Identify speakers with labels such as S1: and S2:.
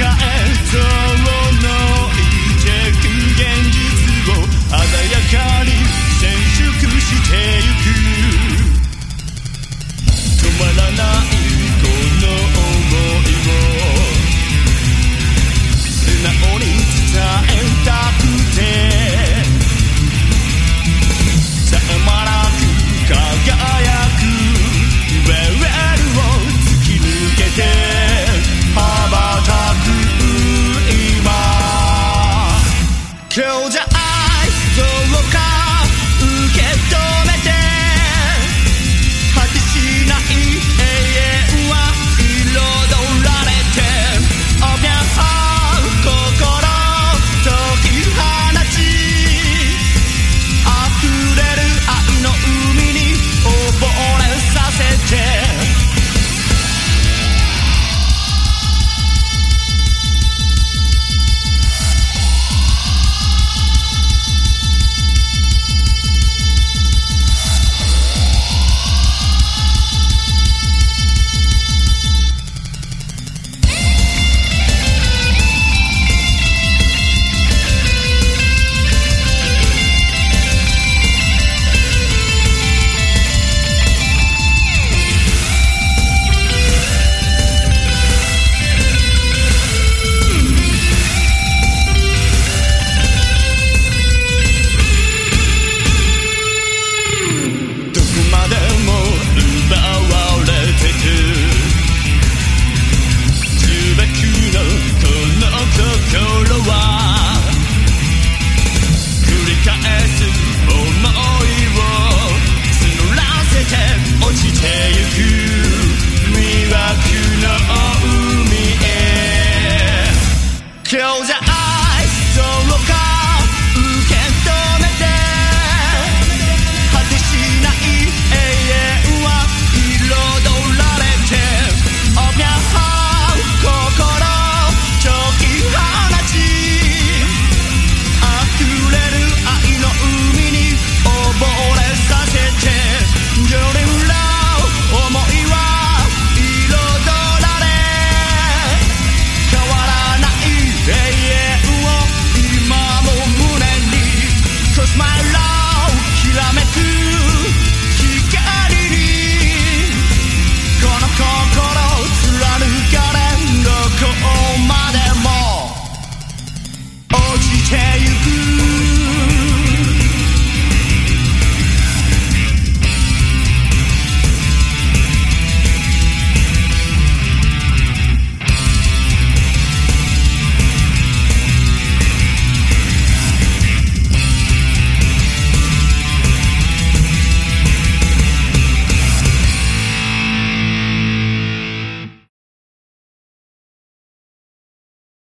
S1: え 겨우자.